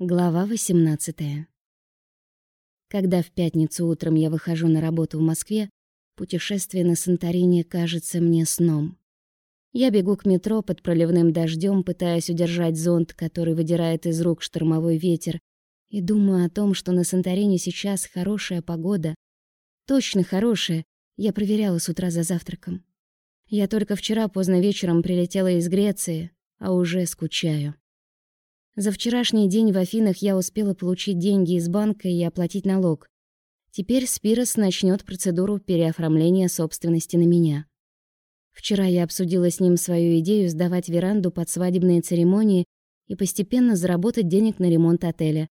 Глава 18. Когда в пятницу утром я выхожу на работу в Москве, путешествие на Санторини кажется мне сном. Я бегу к метро под проливным дождем, пытаясь удержать зонт, который выдирает из рук штормовой ветер, и думаю о том, что на Санторини сейчас хорошая погода. Точно хорошая, я проверяла с утра за завтраком. Я только вчера поздно вечером прилетела из Греции, а уже скучаю. За вчерашний день в Афинах я успела получить деньги из банка и оплатить налог. Теперь Спирос начнет процедуру переоформления собственности на меня. Вчера я обсудила с ним свою идею сдавать веранду под свадебные церемонии и постепенно заработать денег на ремонт отеля.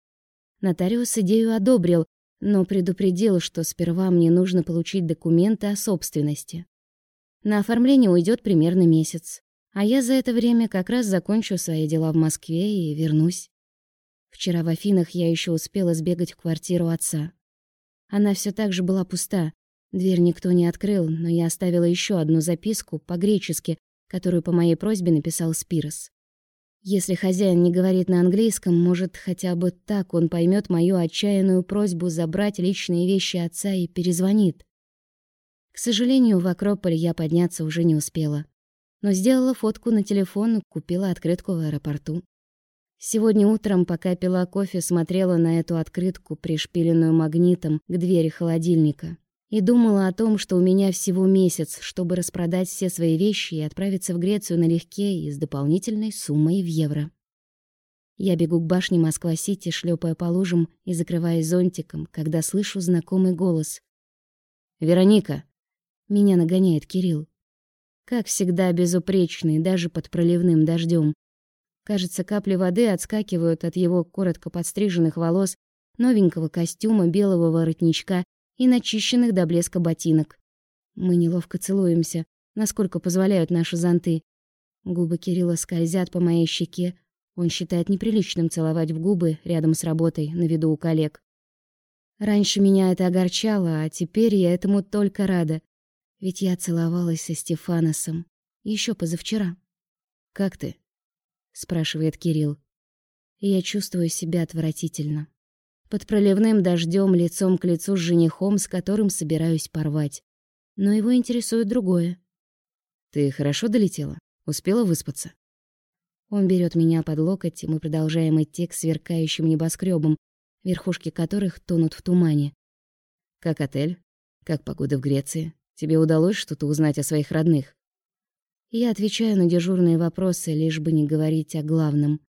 Нотариус идею одобрил, но предупредил, что сперва мне нужно получить документы о собственности. На оформление уйдет примерно месяц. А я за это время как раз закончу свои дела в Москве и вернусь. Вчера в Афинах я еще успела сбегать в квартиру отца. Она все так же была пуста. Дверь никто не открыл, но я оставила еще одну записку по-гречески, которую по моей просьбе написал Спирос. Если хозяин не говорит на английском, может, хотя бы так он поймет мою отчаянную просьбу забрать личные вещи отца и перезвонит. К сожалению, в Акрополь я подняться уже не успела но сделала фотку на телефон и купила открытку в аэропорту. Сегодня утром, пока пила кофе, смотрела на эту открытку, пришпиленную магнитом к двери холодильника, и думала о том, что у меня всего месяц, чтобы распродать все свои вещи и отправиться в Грецию налегке и с дополнительной суммой в евро. Я бегу к башне Москва-Сити, шлепая по лужам и закрываясь зонтиком, когда слышу знакомый голос. «Вероника!» Меня нагоняет Кирилл. Как всегда, безупречный, даже под проливным дождем. Кажется, капли воды отскакивают от его коротко подстриженных волос, новенького костюма, белого воротничка и начищенных до блеска ботинок. Мы неловко целуемся, насколько позволяют наши зонты. Губы Кирилла скользят по моей щеке. Он считает неприличным целовать в губы рядом с работой, на виду у коллег. Раньше меня это огорчало, а теперь я этому только рада. Ведь я целовалась со Стефаносом еще позавчера. «Как ты?» — спрашивает Кирилл. Я чувствую себя отвратительно. Под проливным дождем, лицом к лицу с женихом, с которым собираюсь порвать. Но его интересует другое. «Ты хорошо долетела? Успела выспаться?» Он берет меня под локоть, и мы продолжаем идти к сверкающим небоскребам, верхушки которых тонут в тумане. «Как отель? Как погода в Греции?» Тебе удалось что-то узнать о своих родных?» Я отвечаю на дежурные вопросы, лишь бы не говорить о главном.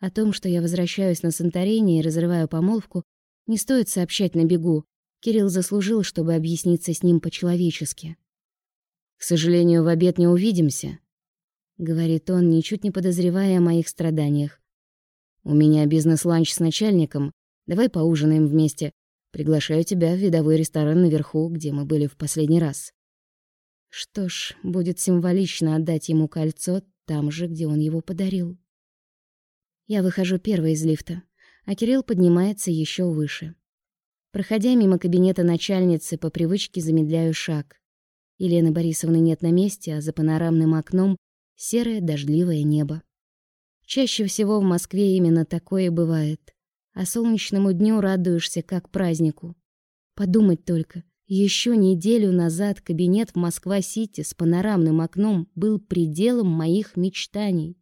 О том, что я возвращаюсь на Санторини и разрываю помолвку, не стоит сообщать на бегу. Кирилл заслужил, чтобы объясниться с ним по-человечески. «К сожалению, в обед не увидимся», — говорит он, ничуть не подозревая о моих страданиях. «У меня бизнес-ланч с начальником. Давай поужинаем вместе. Приглашаю тебя в видовой ресторан наверху, где мы были в последний раз. Что ж, будет символично отдать ему кольцо там же, где он его подарил. Я выхожу первой из лифта, а Кирилл поднимается еще выше. Проходя мимо кабинета начальницы, по привычке замедляю шаг. Елены Борисовны нет на месте, а за панорамным окном серое дождливое небо. Чаще всего в Москве именно такое бывает а солнечному дню радуешься как празднику. Подумать только, еще неделю назад кабинет в Москва-Сити с панорамным окном был пределом моих мечтаний.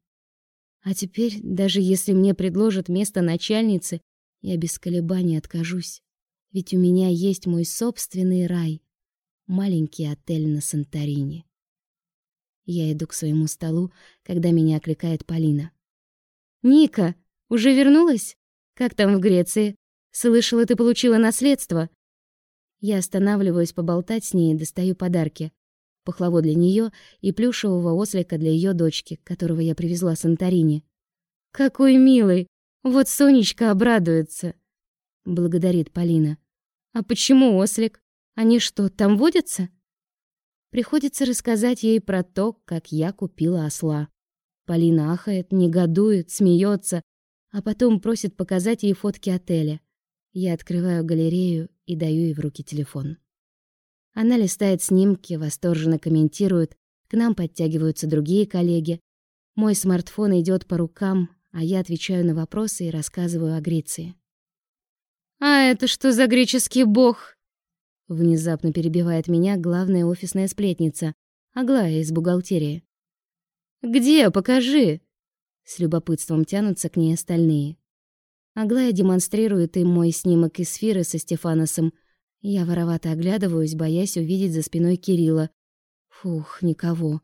А теперь, даже если мне предложат место начальницы, я без колебаний откажусь. Ведь у меня есть мой собственный рай — маленький отель на Санторини. Я иду к своему столу, когда меня окликает Полина. «Ника, уже вернулась?» Как там в Греции? Слышала, ты получила наследство. Я останавливаюсь поболтать с ней и достаю подарки. Пахлаву для нее и плюшевого ослика для ее дочки, которого я привезла с Санторини. «Какой милый! Вот Сонечка обрадуется!» Благодарит Полина. «А почему ослик? Они что, там водятся?» Приходится рассказать ей про то, как я купила осла. Полина ахает, негодует, смеется, а потом просит показать ей фотки отеля. Я открываю галерею и даю ей в руки телефон. Она листает снимки, восторженно комментирует, к нам подтягиваются другие коллеги. Мой смартфон идет по рукам, а я отвечаю на вопросы и рассказываю о Греции. «А это что за греческий бог?» Внезапно перебивает меня главная офисная сплетница, Аглая из бухгалтерии. «Где? Покажи!» С любопытством тянутся к ней остальные. Аглая демонстрирует им мой снимок из сферы со Стефаносом. Я воровато оглядываюсь, боясь увидеть за спиной Кирилла. Фух, никого.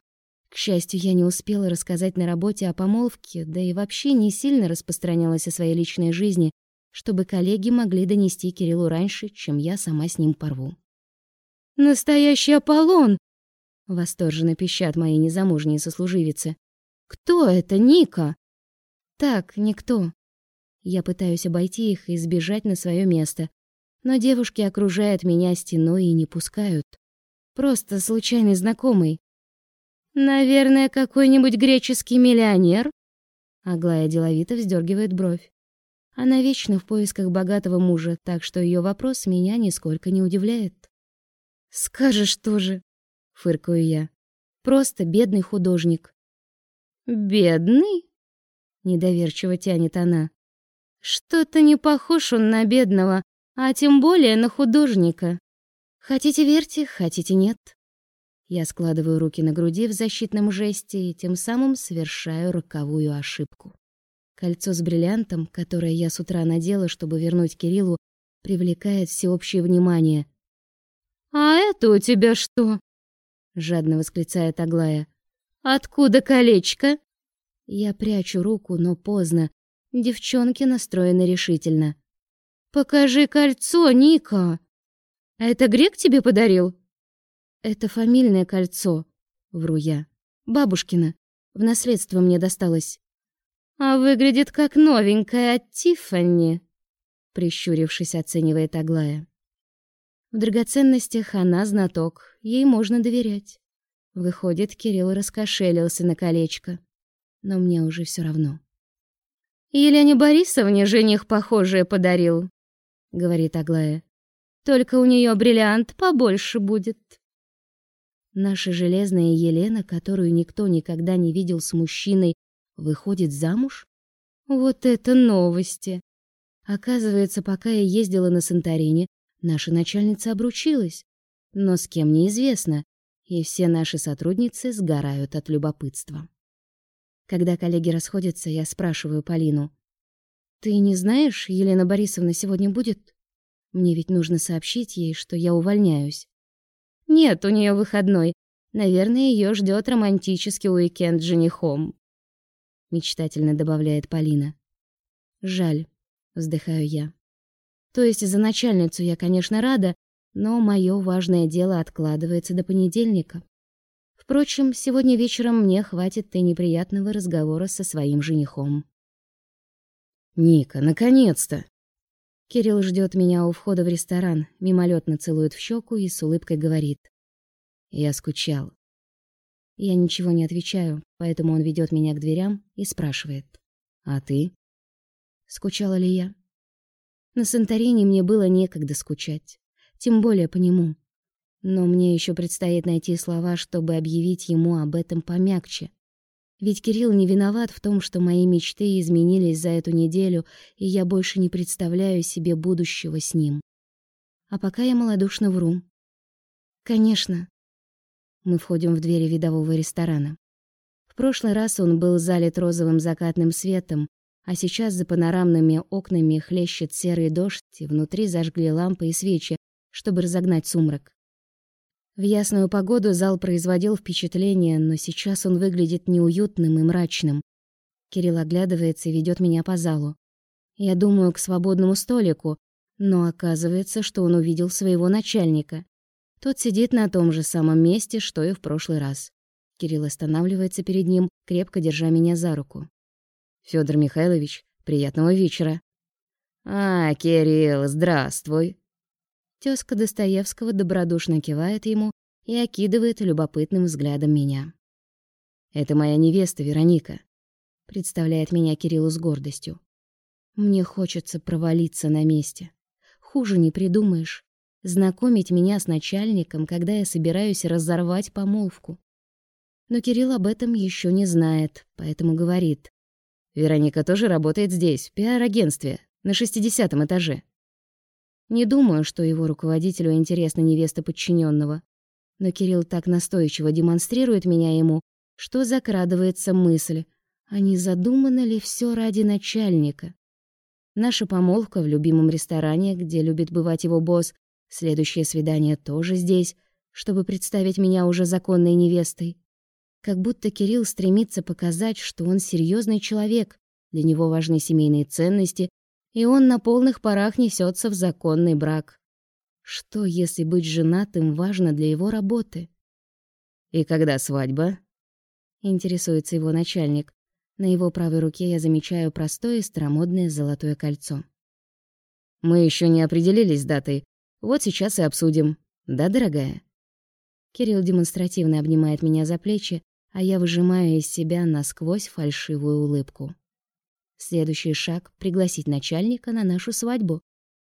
К счастью, я не успела рассказать на работе о помолвке, да и вообще не сильно распространялась о своей личной жизни, чтобы коллеги могли донести Кириллу раньше, чем я сама с ним порву. «Настоящий Аполлон!» — восторженно пищат мои незамужние сослуживицы. «Кто это, Ника?» «Так, никто». Я пытаюсь обойти их и сбежать на свое место, но девушки окружают меня стеной и не пускают. Просто случайный знакомый. «Наверное, какой-нибудь греческий миллионер?» Аглая деловито вздергивает бровь. Она вечно в поисках богатого мужа, так что ее вопрос меня нисколько не удивляет. «Скажешь тоже», — фыркаю я. «Просто бедный художник». «Бедный?» — недоверчиво тянет она. «Что-то не похож он на бедного, а тем более на художника. Хотите верьте, хотите нет». Я складываю руки на груди в защитном жесте и тем самым совершаю роковую ошибку. Кольцо с бриллиантом, которое я с утра надела, чтобы вернуть Кириллу, привлекает всеобщее внимание. «А это у тебя что?» — жадно восклицает Аглая. «Откуда колечко?» Я прячу руку, но поздно. Девчонки настроены решительно. «Покажи кольцо, Ника!» «Это Грек тебе подарил?» «Это фамильное кольцо», — вру я. «Бабушкина. В наследство мне досталось». «А выглядит как новенькая от Тиффани», — прищурившись, оценивает Аглая. В драгоценностях она знаток, ей можно доверять. Выходит, Кирилл раскошелился на колечко. Но мне уже все равно. «Елене Борисовне жених похожее подарил», — говорит Аглая. «Только у нее бриллиант побольше будет». Наша железная Елена, которую никто никогда не видел с мужчиной, Выходит замуж? Вот это новости! Оказывается, пока я ездила на Санторини, наша начальница обручилась. Но с кем неизвестно, и все наши сотрудницы сгорают от любопытства. Когда коллеги расходятся, я спрашиваю Полину. «Ты не знаешь, Елена Борисовна сегодня будет? Мне ведь нужно сообщить ей, что я увольняюсь». «Нет, у нее выходной. Наверное, ее ждет романтический уикенд с женихом» мечтательно добавляет Полина. Жаль, вздыхаю я. То есть за начальницу я, конечно, рада, но мое важное дело откладывается до понедельника. Впрочем, сегодня вечером мне хватит и неприятного разговора со своим женихом. Ника, наконец-то. Кирилл ждет меня у входа в ресторан, мимолетно целует в щеку и с улыбкой говорит: "Я скучал". Я ничего не отвечаю, поэтому он ведет меня к дверям и спрашивает. «А ты?» Скучала ли я? На Санторини мне было некогда скучать, тем более по нему. Но мне еще предстоит найти слова, чтобы объявить ему об этом помягче. Ведь Кирилл не виноват в том, что мои мечты изменились за эту неделю, и я больше не представляю себе будущего с ним. А пока я малодушно вру. Конечно, мы входим в двери видового ресторана. В прошлый раз он был залит розовым закатным светом, а сейчас за панорамными окнами хлещет серый дождь, и внутри зажгли лампы и свечи, чтобы разогнать сумрак. В ясную погоду зал производил впечатление, но сейчас он выглядит неуютным и мрачным. Кирилл оглядывается и ведет меня по залу. Я думаю, к свободному столику, но оказывается, что он увидел своего начальника. Тот сидит на том же самом месте, что и в прошлый раз. Кирилл останавливается перед ним, крепко держа меня за руку. Федор Михайлович, приятного вечера. А, Кирилл, здравствуй. Тёзка Достоевского добродушно кивает ему и окидывает любопытным взглядом меня. Это моя невеста Вероника, представляет меня Кириллу с гордостью. Мне хочется провалиться на месте. Хуже не придумаешь знакомить меня с начальником, когда я собираюсь разорвать помолвку. Но Кирилл об этом еще не знает, поэтому говорит. Вероника тоже работает здесь, в пиар-агентстве, на шестидесятом этаже. Не думаю, что его руководителю интересна невеста подчиненного, но Кирилл так настойчиво демонстрирует меня ему, что закрадывается мысль, а не задумано ли все ради начальника. Наша помолвка в любимом ресторане, где любит бывать его босс, следующее свидание тоже здесь, чтобы представить меня уже законной невестой. Как будто Кирилл стремится показать, что он серьезный человек, для него важны семейные ценности, и он на полных парах несется в законный брак. Что, если быть женатым важно для его работы? «И когда свадьба?» — интересуется его начальник. На его правой руке я замечаю простое старомодное золотое кольцо. «Мы еще не определились с датой. Вот сейчас и обсудим. Да, дорогая?» Кирилл демонстративно обнимает меня за плечи, а я выжимаю из себя насквозь фальшивую улыбку. Следующий шаг — пригласить начальника на нашу свадьбу.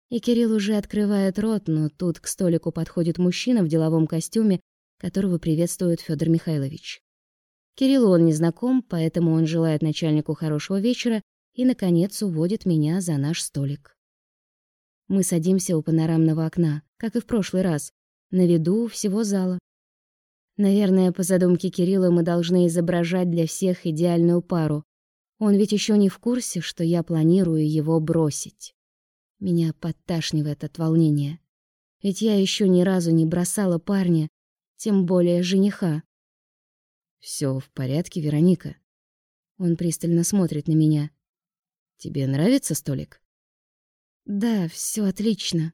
И Кирилл уже открывает рот, но тут к столику подходит мужчина в деловом костюме, которого приветствует Федор Михайлович. Кириллу он не знаком, поэтому он желает начальнику хорошего вечера и, наконец, уводит меня за наш столик. Мы садимся у панорамного окна, как и в прошлый раз, на виду всего зала. Наверное, по задумке Кирилла мы должны изображать для всех идеальную пару. Он ведь еще не в курсе, что я планирую его бросить. Меня подташнивает от волнения. Ведь я еще ни разу не бросала парня, тем более жениха. Все в порядке, Вероника?» Он пристально смотрит на меня. «Тебе нравится столик?» «Да, все отлично».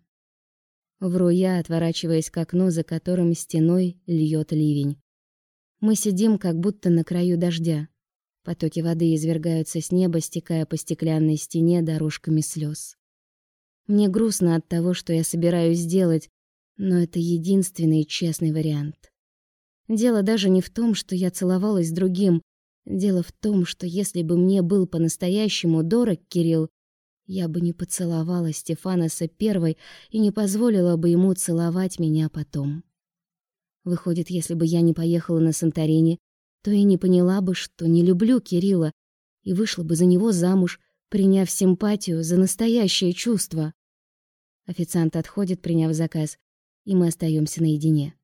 Вру я, отворачиваясь к окну, за которым стеной льет ливень. Мы сидим как будто на краю дождя. Потоки воды извергаются с неба, стекая по стеклянной стене дорожками слез. Мне грустно от того, что я собираюсь сделать, но это единственный честный вариант. Дело даже не в том, что я целовалась с другим. Дело в том, что если бы мне был по-настоящему дорог Кирилл, я бы не поцеловала Стефанаса первой и не позволила бы ему целовать меня потом. Выходит, если бы я не поехала на Санторини, то и не поняла бы, что не люблю Кирилла, и вышла бы за него замуж, приняв симпатию за настоящее чувство. Официант отходит, приняв заказ, и мы остаемся наедине.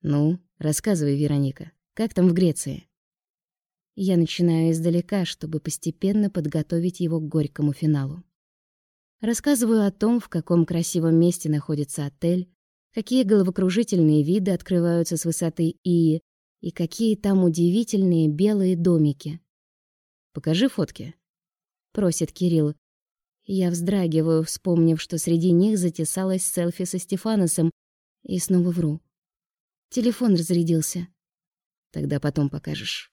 «Ну, рассказывай, Вероника, как там в Греции?» Я начинаю издалека, чтобы постепенно подготовить его к горькому финалу. Рассказываю о том, в каком красивом месте находится отель, какие головокружительные виды открываются с высоты Ии и какие там удивительные белые домики. «Покажи фотки», — просит Кирилл. Я вздрагиваю, вспомнив, что среди них затесалась селфи со Стефаносом, и снова вру. Телефон разрядился. Тогда потом покажешь.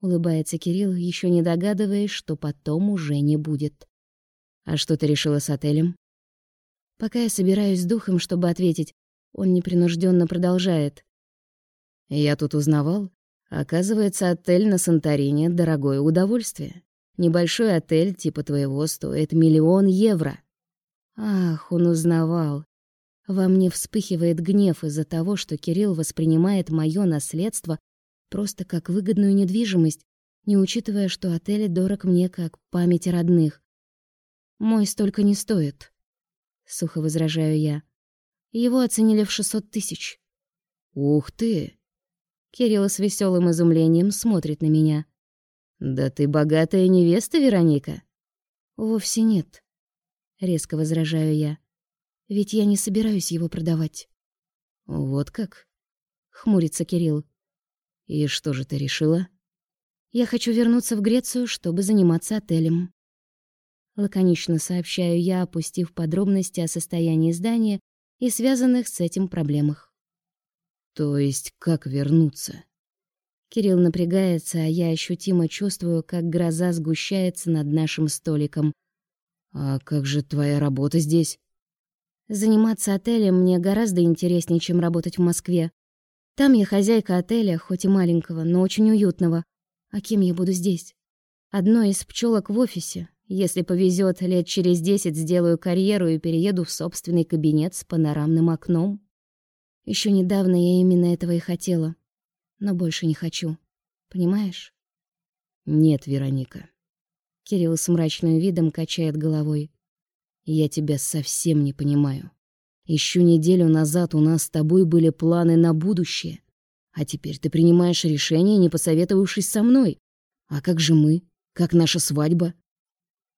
Улыбается Кирилл, еще не догадываясь, что потом уже не будет. А что ты решила с отелем? Пока я собираюсь с духом, чтобы ответить, он непринужденно продолжает. Я тут узнавал. Оказывается, отель на Санторини — дорогое удовольствие. Небольшой отель типа твоего стоит миллион евро. Ах, он узнавал. Во мне вспыхивает гнев из-за того, что Кирилл воспринимает моё наследство просто как выгодную недвижимость, не учитывая, что отель дорог мне как память родных. Мой столько не стоит, сухо возражаю я. Его оценили в 600 тысяч. Ух ты! Кирилл с веселым изумлением смотрит на меня. Да ты богатая невеста, Вероника. Вовсе нет, резко возражаю я. Ведь я не собираюсь его продавать. Вот как? Хмурится Кирилл. И что же ты решила? Я хочу вернуться в Грецию, чтобы заниматься отелем. Лаконично сообщаю я, опустив подробности о состоянии здания и связанных с этим проблемах. То есть как вернуться? Кирилл напрягается, а я ощутимо чувствую, как гроза сгущается над нашим столиком. А как же твоя работа здесь? Заниматься отелем мне гораздо интереснее, чем работать в Москве. Там я хозяйка отеля, хоть и маленького, но очень уютного. А кем я буду здесь? Одной из пчелок в офисе. Если повезет, лет через десять сделаю карьеру и перееду в собственный кабинет с панорамным окном. Еще недавно я именно этого и хотела. Но больше не хочу. Понимаешь? Нет, Вероника. Кирилл с мрачным видом качает головой. Я тебя совсем не понимаю. Еще неделю назад у нас с тобой были планы на будущее, а теперь ты принимаешь решение, не посоветовавшись со мной. А как же мы? Как наша свадьба?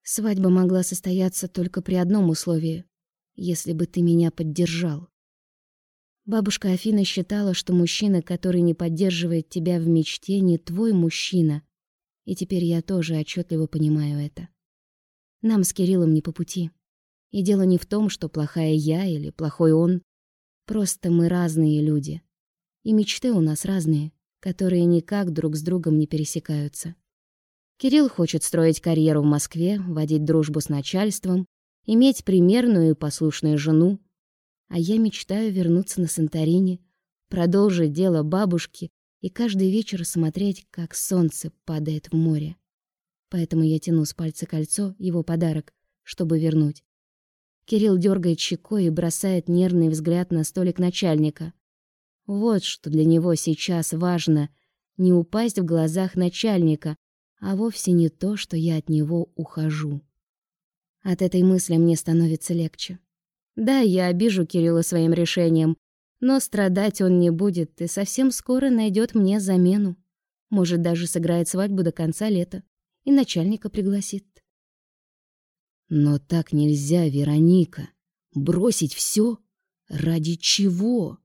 Свадьба могла состояться только при одном условии — если бы ты меня поддержал. Бабушка Афина считала, что мужчина, который не поддерживает тебя в мечте, не твой мужчина. И теперь я тоже отчетливо понимаю это. Нам с Кириллом не по пути. И дело не в том, что плохая я или плохой он. Просто мы разные люди. И мечты у нас разные, которые никак друг с другом не пересекаются. Кирилл хочет строить карьеру в Москве, водить дружбу с начальством, иметь примерную и послушную жену. А я мечтаю вернуться на Санторини, продолжить дело бабушки и каждый вечер смотреть, как солнце падает в море. Поэтому я тяну с пальца кольцо, его подарок, чтобы вернуть. Кирилл дергает щекой и бросает нервный взгляд на столик начальника. Вот что для него сейчас важно — не упасть в глазах начальника, а вовсе не то, что я от него ухожу. От этой мысли мне становится легче. Да, я обижу Кирилла своим решением, но страдать он не будет и совсем скоро найдет мне замену. Может, даже сыграет свадьбу до конца лета и начальника пригласит. Но так нельзя, Вероника. Бросить все? Ради чего?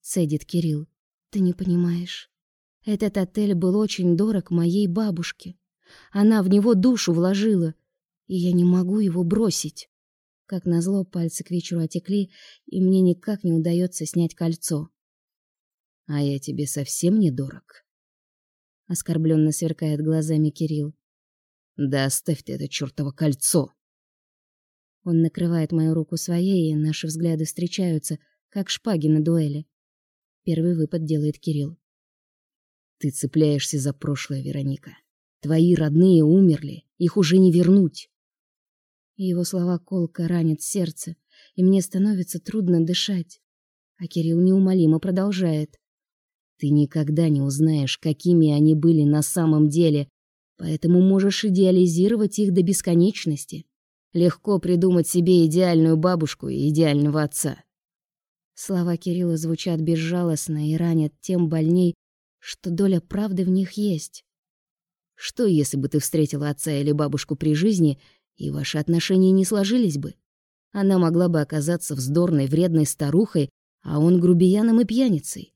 Цедит Кирилл. Ты не понимаешь. Этот отель был очень дорог моей бабушке. Она в него душу вложила, и я не могу его бросить. Как назло, пальцы к вечеру отекли, и мне никак не удается снять кольцо. А я тебе совсем не дорог. Оскорбленно сверкает глазами Кирилл. Да оставь ты это чёртово кольцо. Он накрывает мою руку своей, и наши взгляды встречаются, как шпаги на дуэли. Первый выпад делает Кирилл. Ты цепляешься за прошлое, Вероника. Твои родные умерли, их уже не вернуть. Его слова колко ранят сердце, и мне становится трудно дышать. А Кирилл неумолимо продолжает. Ты никогда не узнаешь, какими они были на самом деле, Поэтому можешь идеализировать их до бесконечности. Легко придумать себе идеальную бабушку и идеального отца. Слова Кирилла звучат безжалостно и ранят тем больней, что доля правды в них есть. Что, если бы ты встретила отца или бабушку при жизни, и ваши отношения не сложились бы? Она могла бы оказаться вздорной, вредной старухой, а он грубияном и пьяницей.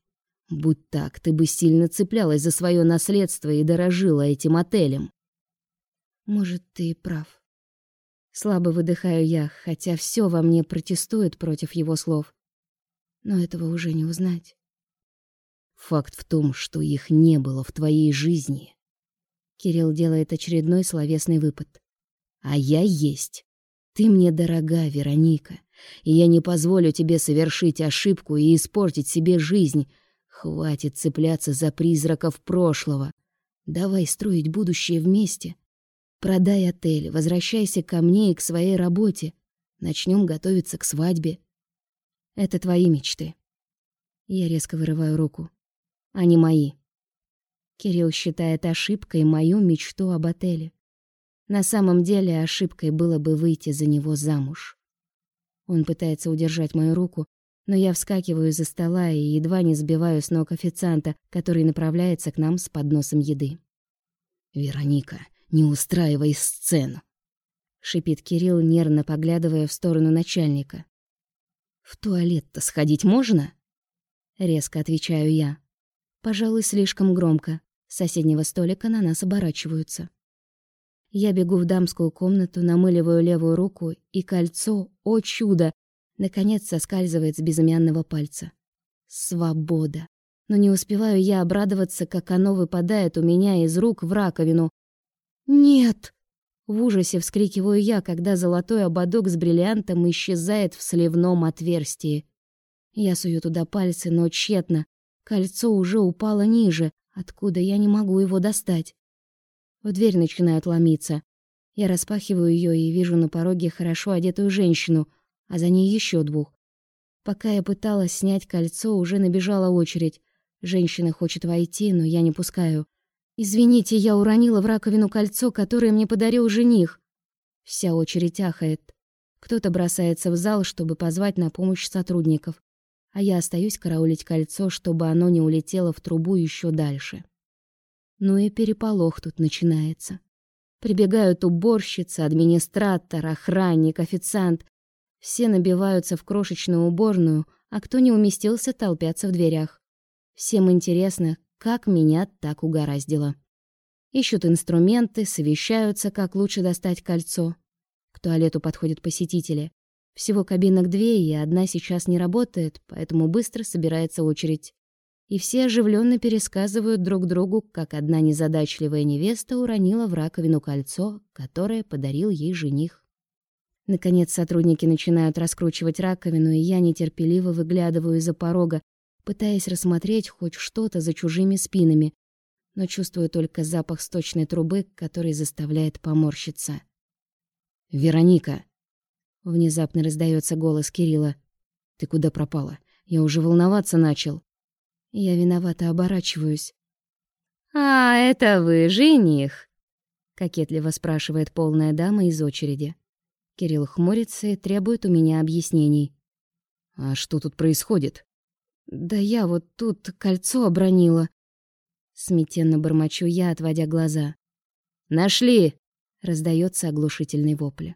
Будь так, ты бы сильно цеплялась за свое наследство и дорожила этим отелем. Может, ты и прав. Слабо выдыхаю я, хотя все во мне протестует против его слов. Но этого уже не узнать. Факт в том, что их не было в твоей жизни. Кирилл делает очередной словесный выпад. А я есть. Ты мне дорога, Вероника, и я не позволю тебе совершить ошибку и испортить себе жизнь, Хватит цепляться за призраков прошлого. Давай строить будущее вместе. Продай отель, возвращайся ко мне и к своей работе. Начнем готовиться к свадьбе. Это твои мечты. Я резко вырываю руку. Они мои. Кирилл считает ошибкой мою мечту об отеле. На самом деле ошибкой было бы выйти за него замуж. Он пытается удержать мою руку, но я вскакиваю из-за стола и едва не сбиваю с ног официанта, который направляется к нам с подносом еды. «Вероника, не устраивай сцену!» — шипит Кирилл, нервно поглядывая в сторону начальника. «В туалет-то сходить можно?» — резко отвечаю я. Пожалуй, слишком громко. С соседнего столика на нас оборачиваются. Я бегу в дамскую комнату, намыливаю левую руку, и кольцо, о чудо, наконец соскальзывает с безымянного пальца. Свобода. Но не успеваю я обрадоваться, как оно выпадает у меня из рук в раковину. «Нет!» В ужасе вскрикиваю я, когда золотой ободок с бриллиантом исчезает в сливном отверстии. Я сую туда пальцы, но тщетно. Кольцо уже упало ниже, откуда я не могу его достать. В дверь начинает ломиться. Я распахиваю ее и вижу на пороге хорошо одетую женщину — а за ней еще двух. Пока я пыталась снять кольцо, уже набежала очередь. Женщина хочет войти, но я не пускаю. Извините, я уронила в раковину кольцо, которое мне подарил жених. Вся очередь ахает. Кто-то бросается в зал, чтобы позвать на помощь сотрудников, а я остаюсь караулить кольцо, чтобы оно не улетело в трубу еще дальше. Ну и переполох тут начинается. Прибегают уборщица, администратор, охранник, официант. Все набиваются в крошечную уборную, а кто не уместился, толпятся в дверях. Всем интересно, как меня так угораздило. Ищут инструменты, совещаются, как лучше достать кольцо. К туалету подходят посетители. Всего кабинок две, и одна сейчас не работает, поэтому быстро собирается очередь. И все оживленно пересказывают друг другу, как одна незадачливая невеста уронила в раковину кольцо, которое подарил ей жених. Наконец сотрудники начинают раскручивать раковину, и я нетерпеливо выглядываю из-за порога, пытаясь рассмотреть хоть что-то за чужими спинами, но чувствую только запах сточной трубы, который заставляет поморщиться. «Вероника!» Внезапно раздается голос Кирилла. «Ты куда пропала? Я уже волноваться начал». Я виновато оборачиваюсь. «А, это вы, жених?» Кокетливо спрашивает полная дама из очереди. Кирилл хмурится и требует у меня объяснений. «А что тут происходит?» «Да я вот тут кольцо обронила». Смятенно бормочу я, отводя глаза. «Нашли!» — раздается оглушительный вопль.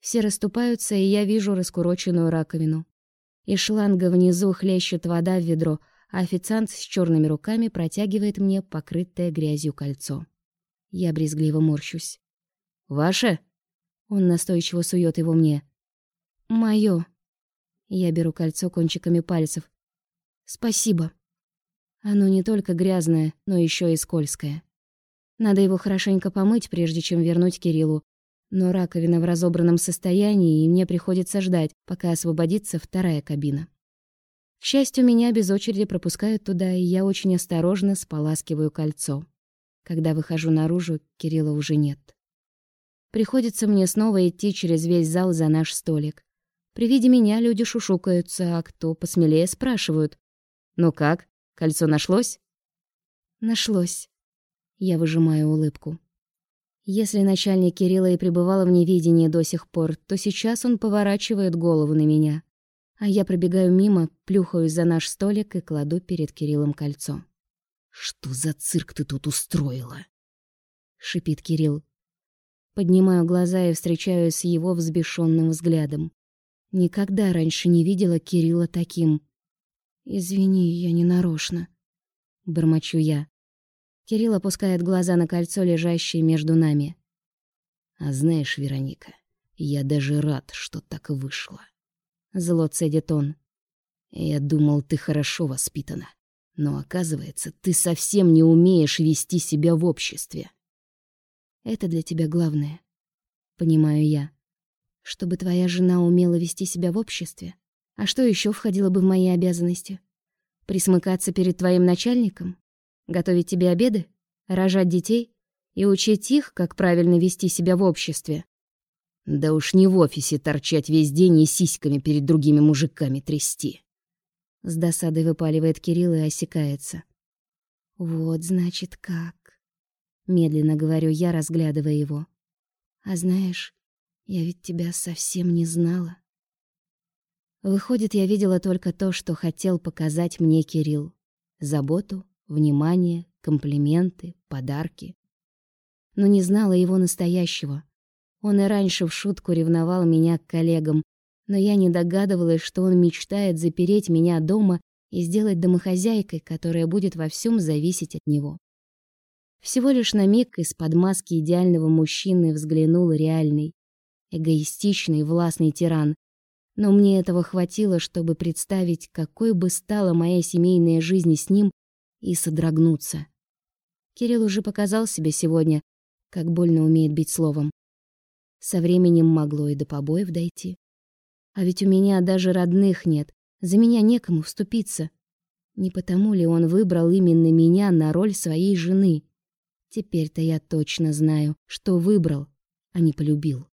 Все расступаются, и я вижу раскуроченную раковину. Из шланга внизу хлещет вода в ведро, а официант с черными руками протягивает мне покрытое грязью кольцо. Я брезгливо морщусь. «Ваше?» Он настойчиво сует его мне. «Моё». Я беру кольцо кончиками пальцев. «Спасибо». Оно не только грязное, но еще и скользкое. Надо его хорошенько помыть, прежде чем вернуть Кириллу. Но раковина в разобранном состоянии, и мне приходится ждать, пока освободится вторая кабина. К счастью, меня без очереди пропускают туда, и я очень осторожно споласкиваю кольцо. Когда выхожу наружу, Кирилла уже нет. Приходится мне снова идти через весь зал за наш столик. При виде меня люди шушукаются, а кто посмелее спрашивают. «Ну как, кольцо нашлось?» «Нашлось». Я выжимаю улыбку. Если начальник Кирилла и пребывал в невидении до сих пор, то сейчас он поворачивает голову на меня. А я пробегаю мимо, плюхаюсь за наш столик и кладу перед Кириллом кольцо. «Что за цирк ты тут устроила?» — шипит Кирилл. Поднимаю глаза и встречаюсь с его взбешенным взглядом. Никогда раньше не видела Кирилла таким. «Извини, я не нарочно», — бормочу я. Кирилл опускает глаза на кольцо, лежащее между нами. «А знаешь, Вероника, я даже рад, что так вышло». Зло цедит он. «Я думал, ты хорошо воспитана, но оказывается, ты совсем не умеешь вести себя в обществе». «Это для тебя главное», — понимаю я. «Чтобы твоя жена умела вести себя в обществе?» А что еще входило бы в мои обязанности? Присмыкаться перед твоим начальником? Готовить тебе обеды? Рожать детей? И учить их, как правильно вести себя в обществе? Да уж не в офисе торчать весь день и сиськами перед другими мужиками трясти. С досадой выпаливает Кирилл и осекается. Вот, значит, как. Медленно говорю я, разглядывая его. А знаешь, я ведь тебя совсем не знала. Выходит, я видела только то, что хотел показать мне Кирилл. Заботу, внимание, комплименты, подарки. Но не знала его настоящего. Он и раньше в шутку ревновал меня к коллегам, но я не догадывалась, что он мечтает запереть меня дома и сделать домохозяйкой, которая будет во всем зависеть от него. Всего лишь на миг из-под маски идеального мужчины взглянул реальный, эгоистичный, властный тиран, но мне этого хватило, чтобы представить, какой бы стала моя семейная жизнь с ним, и содрогнуться. Кирилл уже показал себе сегодня, как больно умеет бить словом. Со временем могло и до побоев дойти. А ведь у меня даже родных нет, за меня некому вступиться. Не потому ли он выбрал именно меня на роль своей жены? Теперь-то я точно знаю, что выбрал, а не полюбил.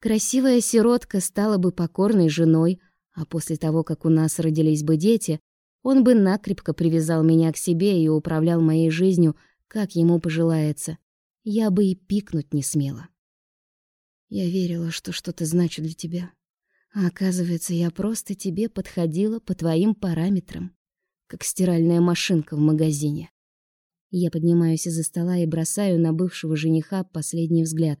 Красивая сиротка стала бы покорной женой, а после того, как у нас родились бы дети, он бы накрепко привязал меня к себе и управлял моей жизнью, как ему пожелается. Я бы и пикнуть не смела. Я верила, что что-то значу для тебя. А оказывается, я просто тебе подходила по твоим параметрам, как стиральная машинка в магазине. Я поднимаюсь из-за стола и бросаю на бывшего жениха последний взгляд.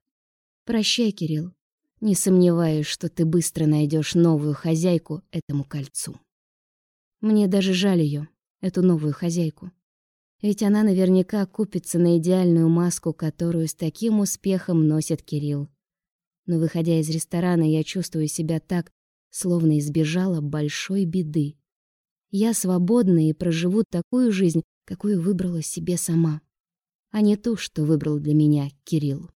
Прощай, Кирилл. Не сомневаюсь, что ты быстро найдешь новую хозяйку этому кольцу. Мне даже жаль ее, эту новую хозяйку. Ведь она наверняка купится на идеальную маску, которую с таким успехом носит Кирилл. Но выходя из ресторана, я чувствую себя так, словно избежала большой беды. Я свободна и проживу такую жизнь, какую выбрала себе сама, а не ту, что выбрал для меня Кирилл.